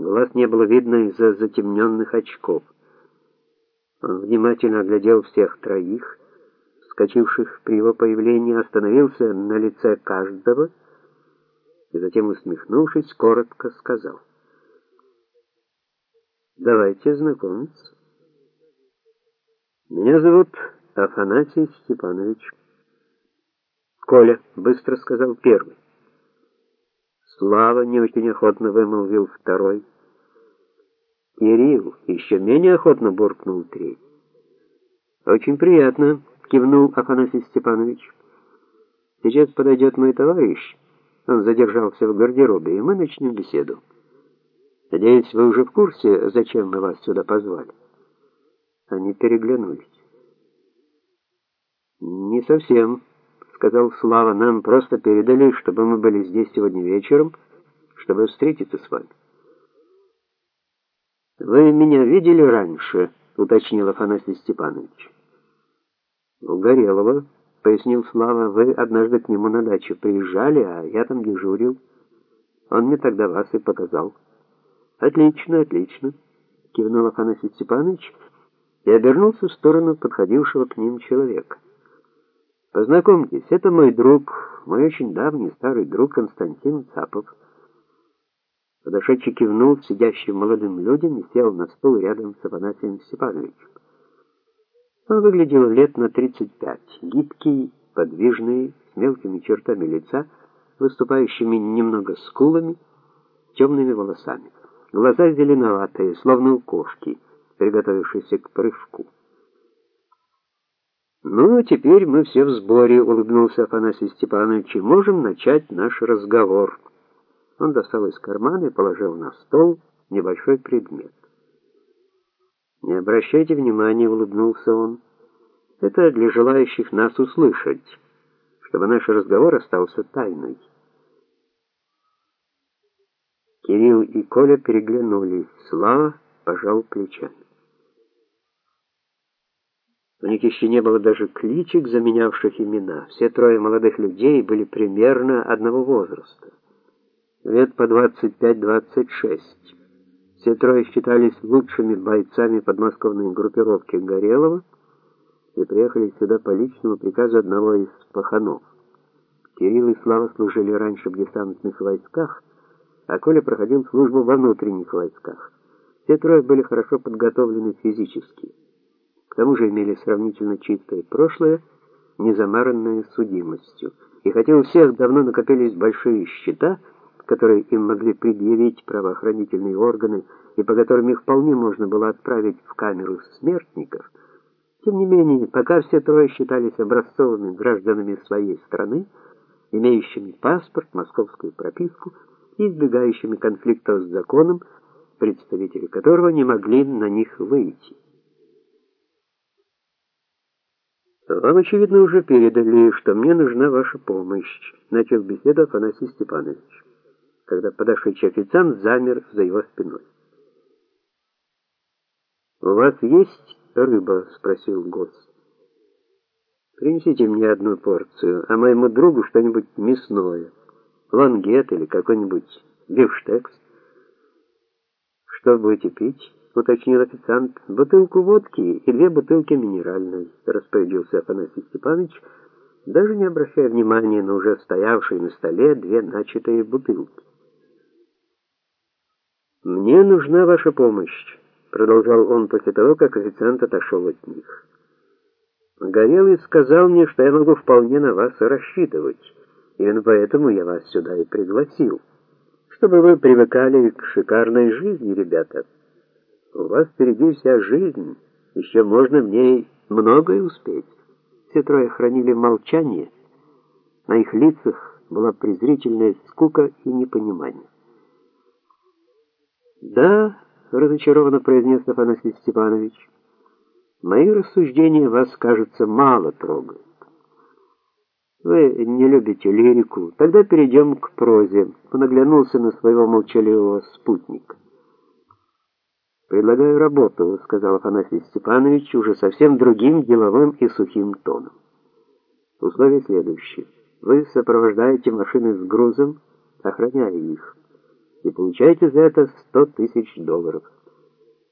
Глаз не было видно из-за затемненных очков. Он внимательно оглядел всех троих, вскочивших при его появлении, остановился на лице каждого и затем, усмехнувшись, коротко сказал: "Давайте знакомиться. Меня зовут Афанасий Степанович Коля быстро сказал первый. Слава не очень охотно вымолвил второй. Кирилл еще менее охотно буркнул третий. Очень приятно, кивнул Афанасий Степанович. Сейчас подойдет мой товарищ. Он задержался в гардеробе, и мы начнем беседу. Надеюсь, вы уже в курсе, зачем мы вас сюда позвали. Они переглянулись. Не совсем, сказал Слава. Нам просто передали, чтобы мы были здесь сегодня вечером, чтобы встретиться с вами. Вы меня видели раньше, уточнил Афанасий Степанович. У Горелого, пояснил Слава, вы однажды к нему на дачу приезжали, а я там дежурил. Он мне тогда вас и показал. Отлично, отлично, кивнул Афанасий Степанович и обернулся в сторону подходившего к ним человека. Познакомьтесь, это мой друг, мой очень давний старый друг Константин Цапов. Подошедший кивнул сидящим молодым людям и сел на стул рядом с Афанасием Степановичем. Он выглядел лет на 35, гибкий, подвижный, с мелкими чертами лица, выступающими немного скулами, темными волосами. Глаза зеленоватые, словно у кошки, приготовившейся к прыжку. Ну, а теперь мы все в сборе, улыбнулся Афанасий Степанович, и можем начать наш разговор. Он достал из кармана и положил на стол небольшой предмет. Не обращайте внимания, улыбнулся он. Это для желающих нас услышать, чтобы наш разговор остался тайной. Кирилл и Коля переглянулись. Слава пожал плечами. У них еще не было даже кличек, заменявших имена. Все трое молодых людей были примерно одного возраста. Лет по 25-26. Все трое считались лучшими бойцами подмосковной группировки Горелого и приехали сюда по личному приказу одного из паханов. Кирилл и Слава служили раньше в десантных войсках, а Коля проходил службу во внутренних войсках. Все трое были хорошо подготовлены физически. К тому же имели сравнительно чистое прошлое, не замаранное судимостью. И хотя у всех давно накопились большие счета, которые им могли предъявить правоохранительные органы и по которым их вполне можно было отправить в камеру смертников, тем не менее, пока все трое считались образцовыми гражданами своей страны, имеющими паспорт, московскую прописку и избегающими конфликтов с законом, представители которого не могли на них выйти. Вам, очевидно, уже передали, что мне нужна ваша помощь, начал беседу Афанасий Степанович, когда подошедший официант замер за его спиной. У вас есть рыба, спросил гость. Принесите мне одну порцию, а моему другу что-нибудь мясное, лангет или какой-нибудь бифштекс. Что будете пить? Уточнил официант. Бутылку водки и две бутылки минеральной, распорядился Афанасий Степанович, даже не обращая внимания на уже стоявшие на столе две начатые бутылки. Мне нужна ваша помощь, продолжал он после того, как официант отошел от них. Горелый сказал мне, что я могу вполне на вас рассчитывать. Именно поэтому я вас сюда и пригласил, чтобы вы привыкали к шикарной жизни, ребята. У вас впереди вся жизнь, еще можно в ней многое успеть. Все трое хранили молчание. На их лицах была презрительная скука и непонимание. "Да", разочарованно произнес Афанасий Степанович. "Мои рассуждения вас, кажется, мало трогают. Вы не любите лирику. Тогда перейдем к прозе". Он оглянулся на своего молчаливого спутника. Предлагаю работу, сказал Афанасий Степанович уже совсем другим деловым и сухим тоном. Условие следующее: вы сопровождаете машины с грузом, охраняя их. и получаете за это 100 тысяч долларов.